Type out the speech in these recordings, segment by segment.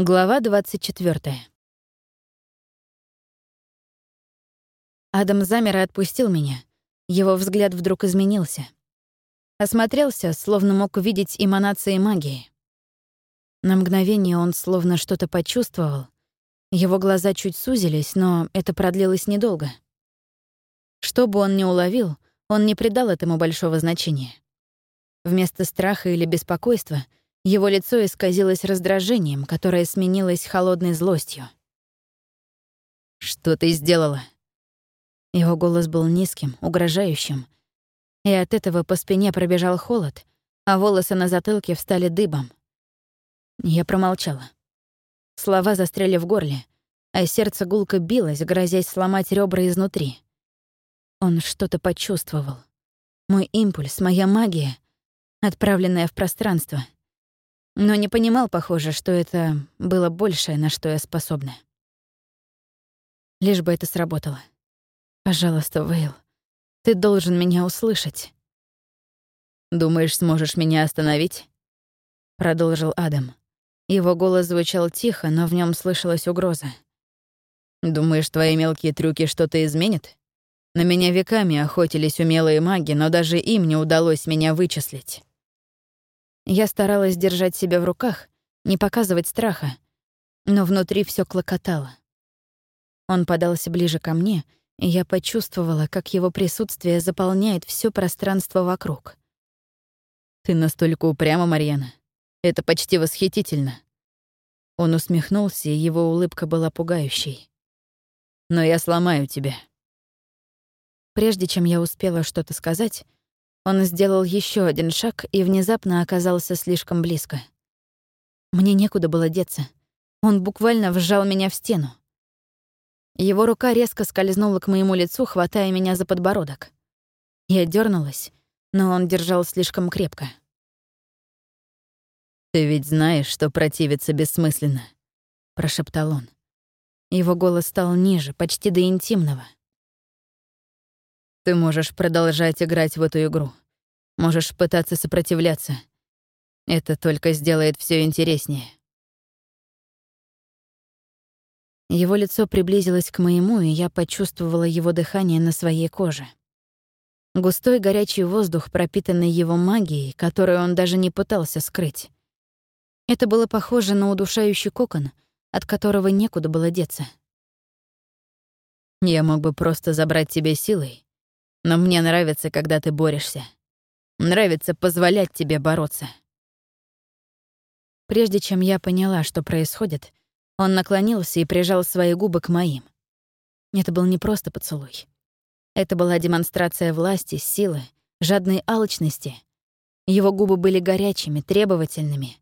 Глава 24. Адам замер и отпустил меня. Его взгляд вдруг изменился. Осмотрелся, словно мог увидеть эманации магии. На мгновение он словно что-то почувствовал. Его глаза чуть сузились, но это продлилось недолго. Что бы он ни уловил, он не придал этому большого значения. Вместо страха или беспокойства — его лицо исказилось раздражением, которое сменилось холодной злостью. «Что ты сделала?» Его голос был низким, угрожающим, и от этого по спине пробежал холод, а волосы на затылке встали дыбом. Я промолчала. Слова застряли в горле, а сердце гулко билось, грозясь сломать ребра изнутри. Он что-то почувствовал. Мой импульс, моя магия, отправленная в пространство — но не понимал, похоже, что это было большее, на что я способна. Лишь бы это сработало. Пожалуйста, Вейл, ты должен меня услышать. «Думаешь, сможешь меня остановить?» Продолжил Адам. Его голос звучал тихо, но в нем слышалась угроза. «Думаешь, твои мелкие трюки что-то изменят? На меня веками охотились умелые маги, но даже им не удалось меня вычислить. Я старалась держать себя в руках, не показывать страха, но внутри все клокотало. Он подался ближе ко мне, и я почувствовала, как его присутствие заполняет все пространство вокруг. «Ты настолько упряма, Марьяна. Это почти восхитительно». Он усмехнулся, и его улыбка была пугающей. «Но я сломаю тебя». Прежде чем я успела что-то сказать, он сделал еще один шаг и внезапно оказался слишком близко. Мне некуда было деться. Он буквально вжал меня в стену. Его рука резко скользнула к моему лицу, хватая меня за подбородок. Я дернулась, но он держал слишком крепко. «Ты ведь знаешь, что противиться бессмысленно», — прошептал он. Его голос стал ниже, почти до интимного. Ты можешь продолжать играть в эту игру. Можешь пытаться сопротивляться. Это только сделает все интереснее. Его лицо приблизилось к моему, и я почувствовала его дыхание на своей коже. Густой горячий воздух, пропитанный его магией, которую он даже не пытался скрыть. Это было похоже на удушающий кокон, от которого некуда было деться. Я мог бы просто забрать тебя силой, но мне нравится, когда ты борешься. Нравится позволять тебе бороться. Прежде чем я поняла, что происходит, он наклонился и прижал свои губы к моим. Это был не просто поцелуй. Это была демонстрация власти, силы, жадной алчности. Его губы были горячими, требовательными.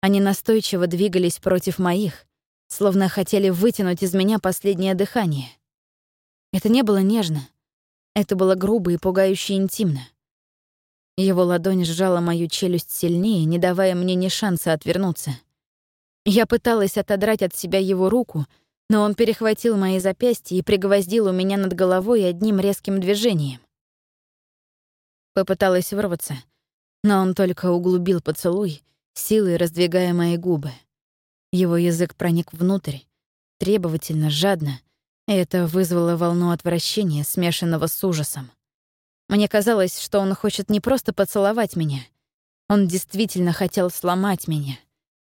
Они настойчиво двигались против моих, словно хотели вытянуть из меня последнее дыхание. Это не было нежно, это было грубо и пугающе интимно. Его ладонь сжала мою челюсть сильнее, не давая мне ни шанса отвернуться. Я пыталась отодрать от себя его руку, но он перехватил мои запястья и пригвоздил у меня над головой одним резким движением. Попыталась вырваться, но он только углубил поцелуй, силой раздвигая мои губы. Его язык проник внутрь, требовательно, жадно, это вызвало волну отвращения, смешанного с ужасом. Мне казалось, что он хочет не просто поцеловать меня. Он действительно хотел сломать меня,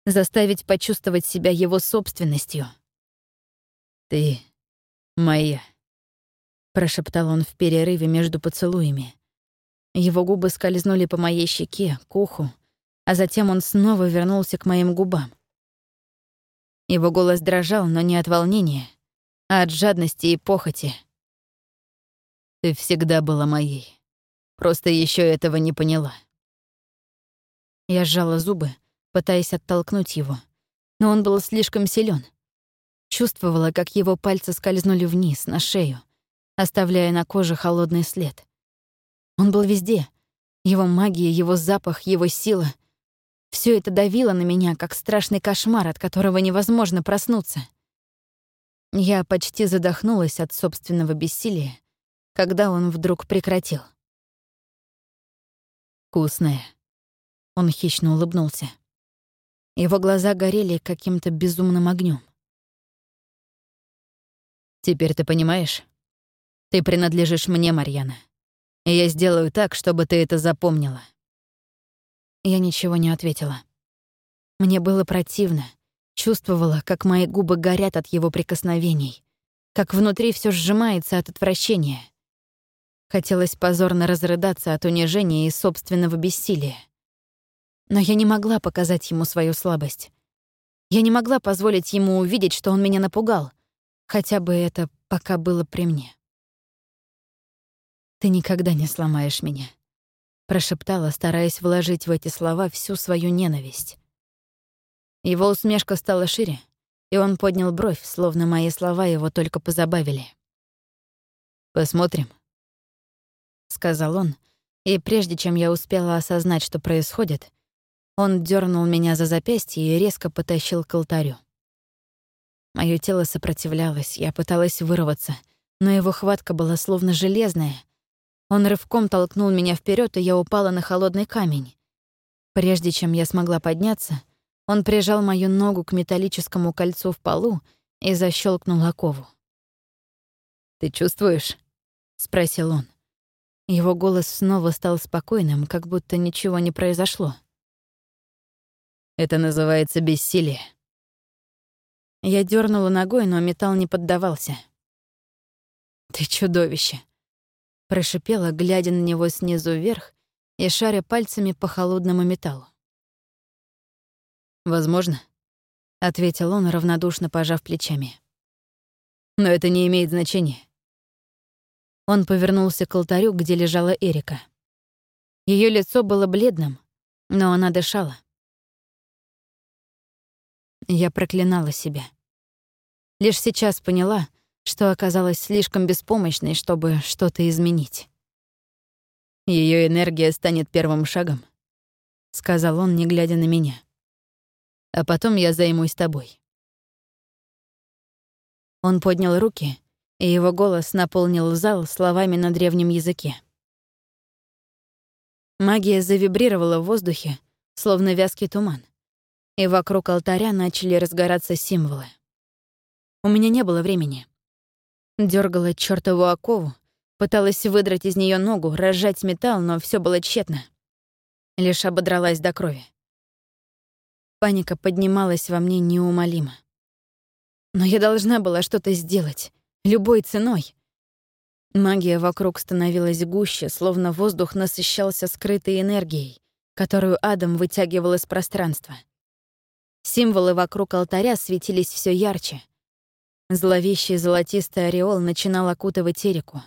заставить почувствовать себя его собственностью. «Ты моя», — прошептал он в перерыве между поцелуями. Его губы скользнули по моей щеке, к уху, а затем он снова вернулся к моим губам. Его голос дрожал, но не от волнения, а от жадности и похоти. Ты всегда была моей. Просто еще этого не поняла. Я сжала зубы, пытаясь оттолкнуть его, но он был слишком силен. Чувствовала, как его пальцы скользнули вниз, на шею, оставляя на коже холодный след. Он был везде. Его магия, его запах, его сила. Все это давило на меня, как страшный кошмар, от которого невозможно проснуться. Я почти задохнулась от собственного бессилия, когда он вдруг прекратил. «Вкусная». Он хищно улыбнулся. Его глаза горели каким-то безумным огнем. «Теперь ты понимаешь? Ты принадлежишь мне, Марьяна. И я сделаю так, чтобы ты это запомнила». Я ничего не ответила. Мне было противно. Чувствовала, как мои губы горят от его прикосновений, как внутри все сжимается от отвращения. Хотелось позорно разрыдаться от унижения и собственного бессилия. Но я не могла показать ему свою слабость. Я не могла позволить ему увидеть, что он меня напугал. Хотя бы это пока было при мне. «Ты никогда не сломаешь меня», — прошептала, стараясь вложить в эти слова всю свою ненависть. Его усмешка стала шире, и он поднял бровь, словно мои слова его только позабавили. «Посмотрим», — сказал он, и прежде чем я успела осознать, что происходит, он дернул меня за запястье и резко потащил к алтарю. Моё тело сопротивлялось, я пыталась вырваться, но его хватка была словно железная. Он рывком толкнул меня вперед, и я упала на холодный камень. Прежде чем я смогла подняться, он прижал мою ногу к металлическому кольцу в полу и защелкнул окову. «Ты чувствуешь?» — спросил он. Его голос снова стал спокойным, как будто ничего не произошло. Это называется бессилие. Я дернула ногой, но металл не поддавался. «Ты чудовище!» Прошипела, глядя на него снизу вверх и шаря пальцами по холодному металлу. «Возможно», — ответил он, равнодушно пожав плечами. «Но это не имеет значения». Он повернулся к алтарю, где лежала Эрика. Ее лицо было бледным, но она дышала. Я проклинала себя. Лишь сейчас поняла, что оказалась слишком беспомощной, чтобы что-то изменить. Ее энергия станет первым шагом», — сказал он, не глядя на меня. «А потом я займусь тобой». Он поднял руки, и его голос наполнил зал словами на древнем языке. Магия завибрировала в воздухе, словно вязкий туман и вокруг алтаря начали разгораться символы. У меня не было времени. Дёргала чёртову окову, пыталась выдрать из неё ногу, разжать металл, но всё было тщетно. Лишь ободралась до крови. Паника поднималась во мне неумолимо. Но я должна была что-то сделать, любой ценой. Магия вокруг становилась гуще, словно воздух насыщался скрытой энергией, которую Адам вытягивал из пространства. Символы вокруг алтаря светились все ярче. Зловещий золотистый ореол начинал окутывать Эрику.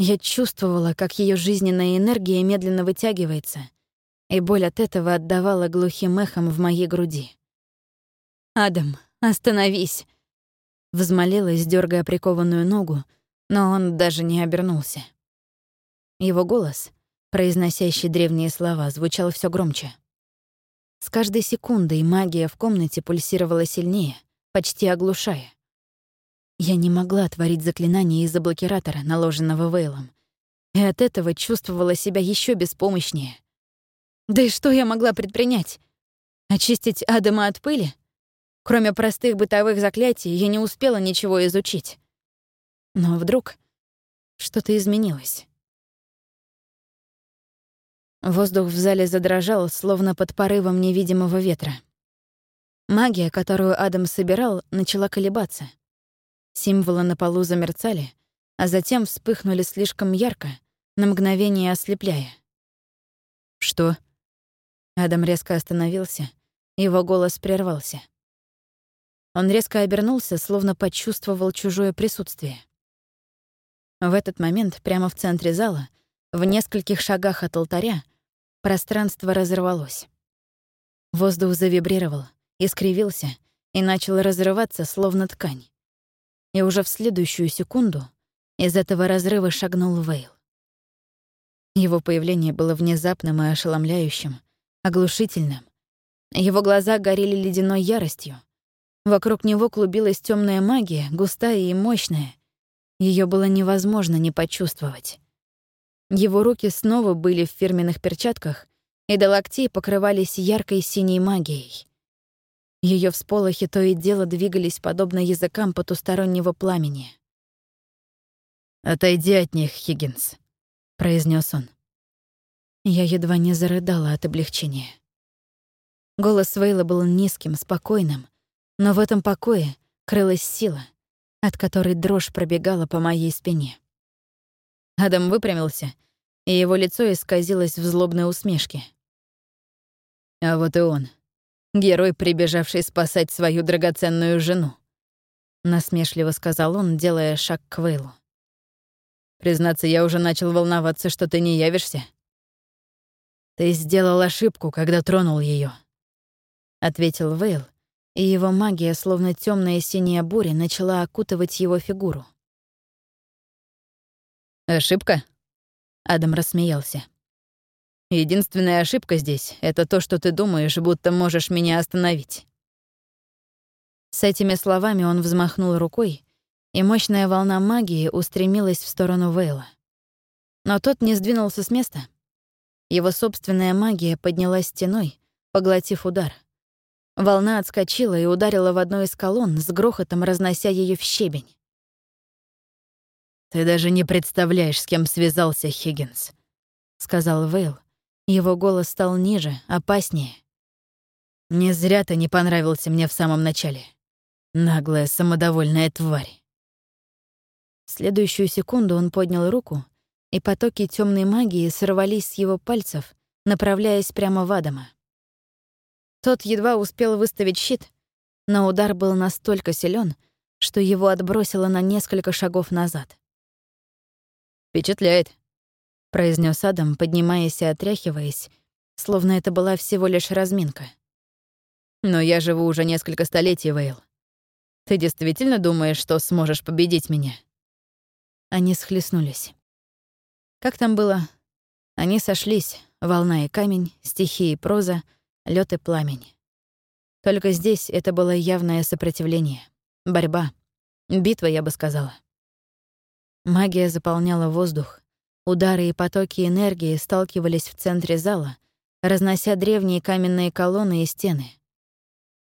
Я чувствовала, как ее жизненная энергия медленно вытягивается, и боль от этого отдавала глухим эхом в моей груди. «Адам, остановись!» Взмолилась, дергая прикованную ногу, но он даже не обернулся. Его голос, произносящий древние слова, звучал все громче. С каждой секундой магия в комнате пульсировала сильнее, почти оглушая. Я не могла творить заклинание из-за блокиратора, наложенного Вейлом, и от этого чувствовала себя еще беспомощнее. Да и что я могла предпринять? Очистить Адама от пыли? Кроме простых бытовых заклятий, я не успела ничего изучить. Но вдруг что-то изменилось. Воздух в зале задрожал, словно под порывом невидимого ветра. Магия, которую Адам собирал, начала колебаться. Символы на полу замерцали, а затем вспыхнули слишком ярко, на мгновение ослепляя. «Что?» Адам резко остановился, его голос прервался. Он резко обернулся, словно почувствовал чужое присутствие. В этот момент прямо в центре зала, в нескольких шагах от алтаря, Пространство разорвалось. Воздух завибрировал, искривился и начал разрываться, словно ткань. И уже в следующую секунду из этого разрыва шагнул Вейл. Его появление было внезапным и ошеломляющим, оглушительным. Его глаза горели ледяной яростью. Вокруг него клубилась темная магия, густая и мощная. Ее было невозможно не почувствовать. Его руки снова были в фирменных перчатках, и до локтей покрывались яркой синей магией. Ее всполохи то и дело двигались подобно языкам потустороннего пламени. «Отойди от них, Хиггинс», — произнес он. Я едва не зарыдала от облегчения. Голос Вейла был низким, спокойным, но в этом покое крылась сила, от которой дрожь пробегала по моей спине. Адам выпрямился, и его лицо исказилось в злобной усмешке. А вот и он, герой, прибежавший спасать свою драгоценную жену. Насмешливо сказал он, делая шаг к Вейлу. Признаться, я уже начал волноваться, что ты не явишься. Ты сделал ошибку, когда тронул ее, ответил Вейл, и его магия, словно темная синяя буря, начала окутывать его фигуру. Ошибка? Адам рассмеялся. Единственная ошибка здесь — это то, что ты думаешь, будто можешь меня остановить. С этими словами он взмахнул рукой, и мощная волна магии устремилась в сторону Вейла. Но тот не сдвинулся с места. Его собственная магия поднялась стеной, поглотив удар. Волна отскочила и ударила в одну из колонн, с грохотом разнося ее в щебень. «Ты даже не представляешь, с кем связался Хиггинс», — сказал Вейл. Его голос стал ниже, опаснее. «Не зря ты не понравился мне в самом начале. Наглая, самодовольная тварь». В следующую секунду он поднял руку, и потоки темной магии сорвались с его пальцев, направляясь прямо в Адама. Тот едва успел выставить щит, но удар был настолько силен, что его отбросило на несколько шагов назад. «Впечатляет», — произнес Адам, поднимаясь и отряхиваясь, словно это была всего лишь разминка. «Но я живу уже несколько столетий, Вейл. Ты действительно думаешь, что сможешь победить меня?» Они схлестнулись. Как там было? Они сошлись, волна и камень, стихии и проза, лед и пламень. Только здесь это было явное сопротивление, борьба, битва, я бы сказала. Магия заполняла воздух, удары и потоки энергии сталкивались в центре зала, разнося древние каменные колонны и стены.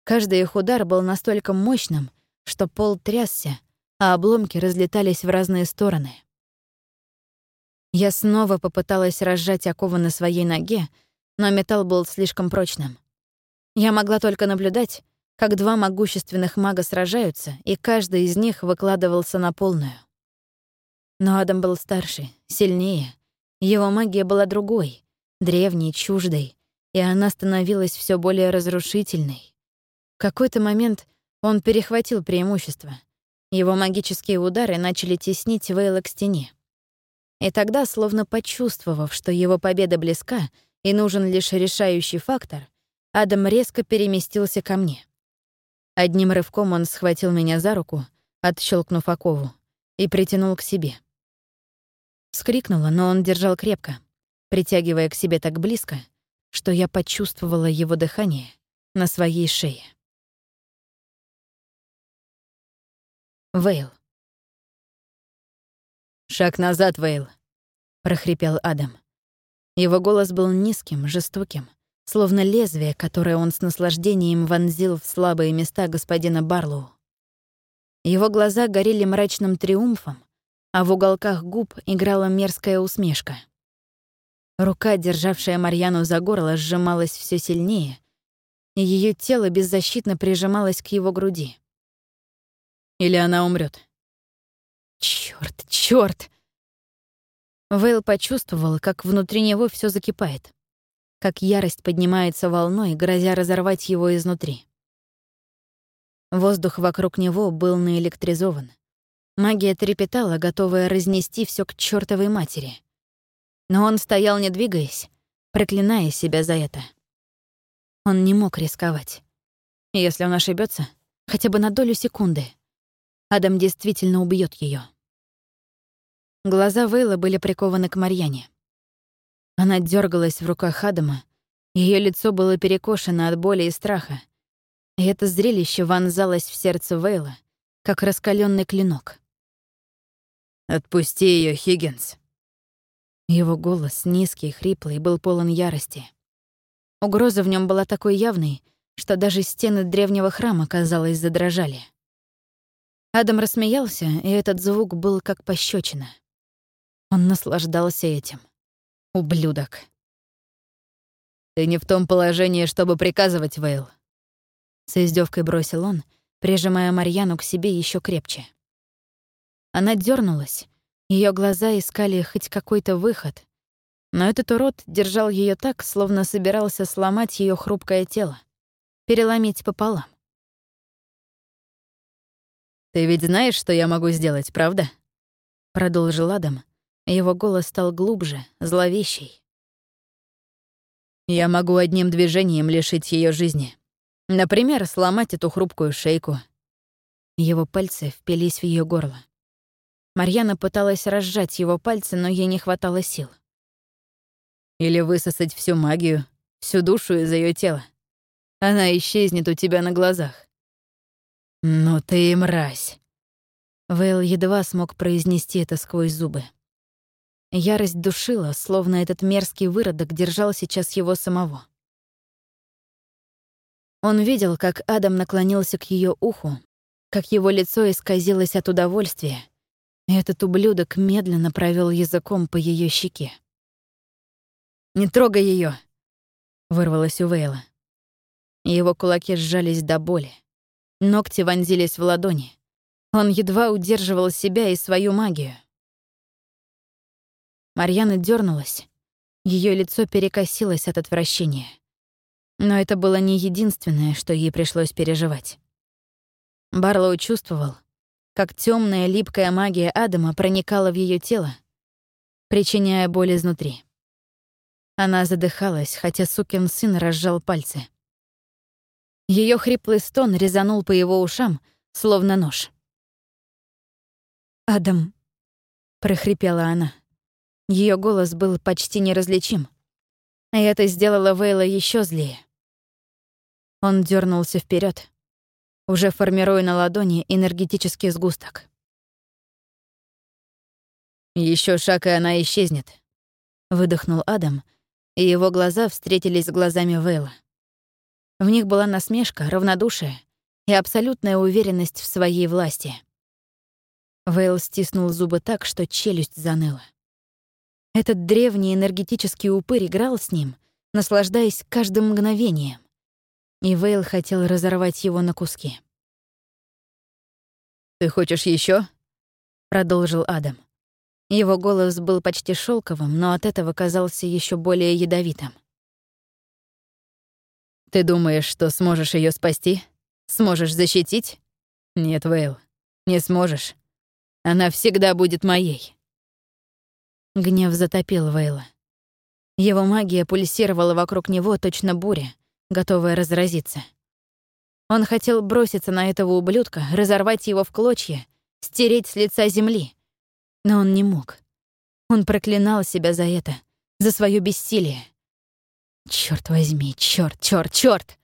Каждый их удар был настолько мощным, что пол трясся, а обломки разлетались в разные стороны. Я снова попыталась разжать оковы на своей ноге, но металл был слишком прочным. Я могла только наблюдать, как два могущественных мага сражаются, и каждый из них выкладывался на полную. Но Адам был старше, сильнее. Его магия была другой, древней, чуждой, и она становилась все более разрушительной. В какой-то момент он перехватил преимущество — его магические удары начали теснить Вейла к стене. И тогда, словно почувствовав, что его победа близка и нужен лишь решающий фактор, Адам резко переместился ко мне. Одним рывком он схватил меня за руку, отщелкнув окову, и притянул к себе. Скрикнула, но он держал крепко, притягивая к себе так близко, что я почувствовала его дыхание на своей шее. Вейл. «Шаг назад, Вейл», — прохрипел Адам. Его голос был низким, жестоким, словно лезвие, которое он с наслаждением вонзил в слабые места господина Барлоу. Его глаза горели мрачным триумфом, а в уголках губ играла мерзкая усмешка. Рука, державшая Марьяну за горло, сжималась все сильнее, и ее тело беззащитно прижималось к его груди. Или она умрет. Черт, черт! Вейл почувствовал, как внутри него все закипает, как ярость поднимается волной, грозя разорвать его изнутри. Воздух вокруг него был наэлектризован. Магия трепетала, готовая разнести все к чертовой матери. Но он стоял, не двигаясь, проклиная себя за это. Он не мог рисковать. Если он ошибется, хотя бы на долю секунды — Адам действительно убьет ее. Глаза Вейла были прикованы к Марьяне. Она дергалась в руках Адама, ее лицо было перекошено от боли и страха, и это зрелище вонзалось в сердце Вейла, как раскаленный клинок. «Отпусти ее, Хиггинс!» Его голос, низкий, хриплый, был полон ярости. Угроза в нем была такой явной, что даже стены древнего храма, казалось, задрожали. Адам рассмеялся, и этот звук был как пощечина. Он наслаждался этим. Ублюдок. «Ты не в том положении, чтобы приказывать, Вейл», — с издевкой бросил он, прижимая Марьяну к себе еще крепче. Она дернулась, ее глаза искали хоть какой-то выход, но этот урод держал ее так, словно собирался сломать ее хрупкое тело, переломить пополам. «Ты ведь знаешь, что я могу сделать, правда?» Продолжил Адам. Его голос стал глубже, зловещий. «Я могу одним движением лишить ее жизни. Например, сломать эту хрупкую шейку». Его пальцы впились в ее горло. Марьяна пыталась разжать его пальцы, но ей не хватало сил. Или высосать всю магию, всю душу из ее тела. Она исчезнет у тебя на глазах. «Ну ты и мразь!» Вейл едва смог произнести это сквозь зубы. Ярость душила, словно этот мерзкий выродок держал сейчас его самого. Он видел, как Адам наклонился к ее уху, как его лицо исказилось от удовольствия, и этот ублюдок медленно провел языком по ее щеке. «Не трогай ее, вырвалось у Вейла. Его кулаки сжались до боли. Ногти вонзились в ладони. Он едва удерживал себя и свою магию. Марьяна дернулась. Ее лицо перекосилось от отвращения. Но это было не единственное, что ей пришлось переживать. Барлоу чувствовал, как темная липкая магия Адама проникала в ее тело, причиняя боль изнутри. Она задыхалась, хотя сукин сын разжал пальцы. Ее хриплый стон резанул по его ушам, словно нож. «Адам», — прохрипела она. Ее голос был почти неразличим. И это сделало Вейла еще злее. Он дернулся вперед, уже формируя на ладони энергетический сгусток. Еще шаг, и она исчезнет», — выдохнул Адам, и его глаза встретились с глазами Вейла. В них была насмешка, равнодушие и абсолютная уверенность в своей власти. Вейл стиснул зубы так, что челюсть заныла. Этот древний энергетический упырь играл с ним, наслаждаясь каждым мгновением. И Вейл хотел разорвать его на куски. «Ты хочешь еще? продолжил Адам. Его голос был почти шелковым, но от этого казался еще более ядовитым. Ты думаешь, что сможешь ее спасти? Сможешь защитить? Нет, Вейл, не сможешь. Она всегда будет моей. Гнев затопил Вейла. Его магия пульсировала вокруг него точно буря, готовая разразиться. Он хотел броситься на этого ублюдка, разорвать его в клочья, стереть с лица земли. Но он не мог. Он проклинал себя за это, за свое бессилие. Черт возьми, черт, черт, черт!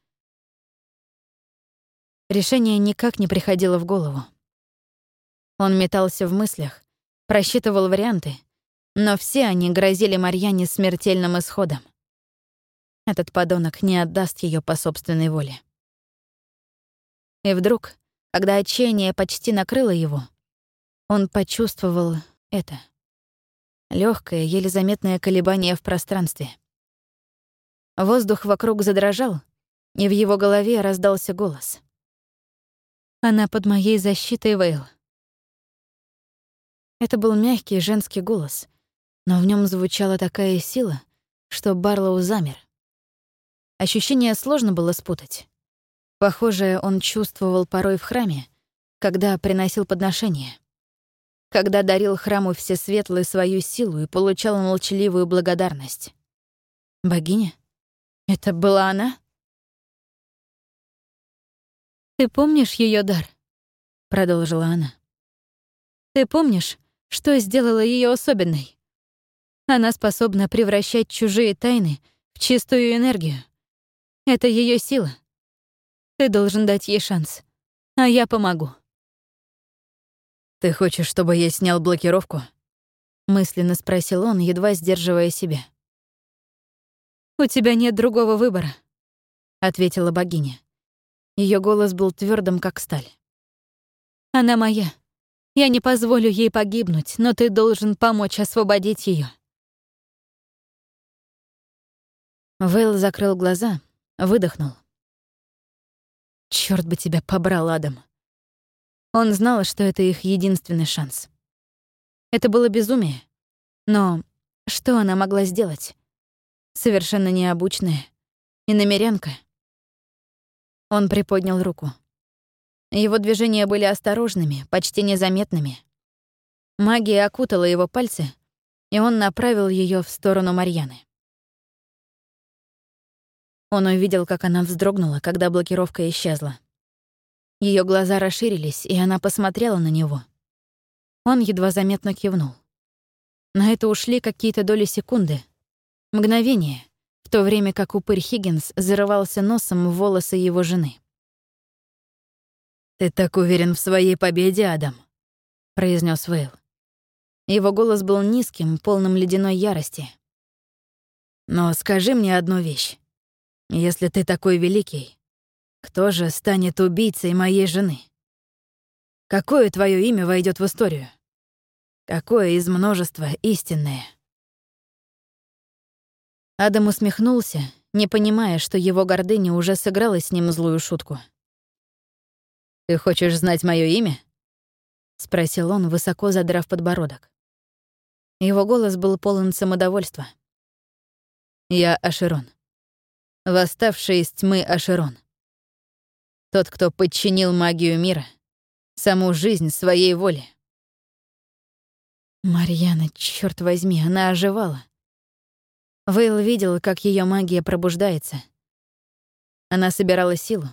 Решение никак не приходило в голову. Он метался в мыслях, просчитывал варианты, но все они грозили Марьяне смертельным исходом. Этот подонок не отдаст ее по собственной воле. И вдруг, когда отчаяние почти накрыло его, он почувствовал это. легкое, еле заметное колебание в пространстве — Воздух вокруг задрожал, и в его голове раздался голос. «Она под моей защитой, Вейл». Это был мягкий женский голос, но в нем звучала такая сила, что Барлоу замер. Ощущение сложно было спутать. Похоже, он чувствовал порой в храме, когда приносил подношения. Когда дарил храму все светлые свою силу и получал молчаливую благодарность. Богиня? Это была она? «Ты помнишь ее дар?» — продолжила она. «Ты помнишь, что сделало ее особенной? Она способна превращать чужие тайны в чистую энергию. Это ее сила. Ты должен дать ей шанс, а я помогу». «Ты хочешь, чтобы я снял блокировку?» — мысленно спросил он, едва сдерживая себя. «У тебя нет другого выбора», — ответила богиня. Ее голос был твердым, как сталь. «Она моя. Я не позволю ей погибнуть, но ты должен помочь освободить ее. Вейл закрыл глаза, выдохнул. Черт бы тебя побрал, Адам. Он знал, что это их единственный шанс. Это было безумие. Но что она могла сделать? Совершенно необученная и намерянка. Он приподнял руку. Его движения были осторожными, почти незаметными. Магия окутала его пальцы, и он направил ее в сторону Марьяны. Он увидел, как она вздрогнула, когда блокировка исчезла. Ее глаза расширились, и она посмотрела на него. Он едва заметно кивнул. На это ушли какие-то доли секунды. Мгновение, в то время как упырь Хиггинс зарывался носом в волосы его жены. «Ты так уверен в своей победе, Адам?» — произнес Вейл. Его голос был низким, полным ледяной ярости. «Но скажи мне одну вещь. Если ты такой великий, кто же станет убийцей моей жены? Какое твое имя войдет в историю? Какое из множества истинное? Адам усмехнулся, не понимая, что его гордыня уже сыграла с ним злую шутку. «Ты хочешь знать мое имя?» — спросил он, высоко задрав подбородок. Его голос был полон самодовольства. «Я Ашерон. Восставший из тьмы Ашерон. Тот, кто подчинил магию мира, саму жизнь своей воле. Марьяна, черт возьми, она оживала. Вейл видел, как ее магия пробуждается. Она собирала силу,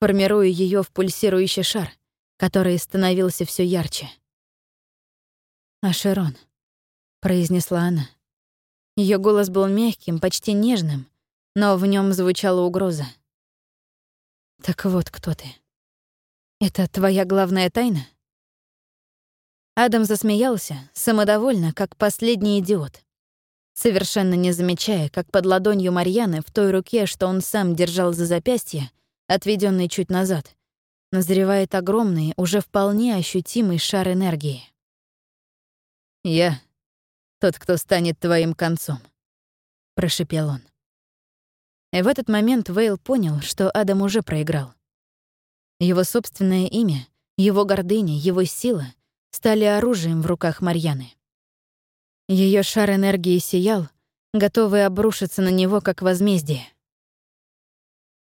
формируя ее в пульсирующий шар, который становился все ярче. «Ашерон», — произнесла она. Ее голос был мягким, почти нежным, но в нем звучала угроза. «Так вот кто ты. Это твоя главная тайна?» Адам засмеялся, самодовольно, как последний идиот, совершенно не замечая, как под ладонью Марьяны в той руке, что он сам держал за запястье, отведенный чуть назад, назревает огромный, уже вполне ощутимый шар энергии. «Я — тот, кто станет твоим концом», — прошипел он. И в этот момент Вейл понял, что Адам уже проиграл. Его собственное имя, его гордыня, его сила стали оружием в руках Марьяны. Ее шар энергии сиял, готовый обрушиться на него как возмездие.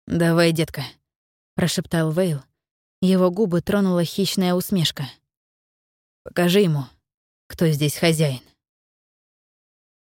«Давай, детка», — прошептал Вейл. Его губы тронула хищная усмешка. «Покажи ему, кто здесь хозяин».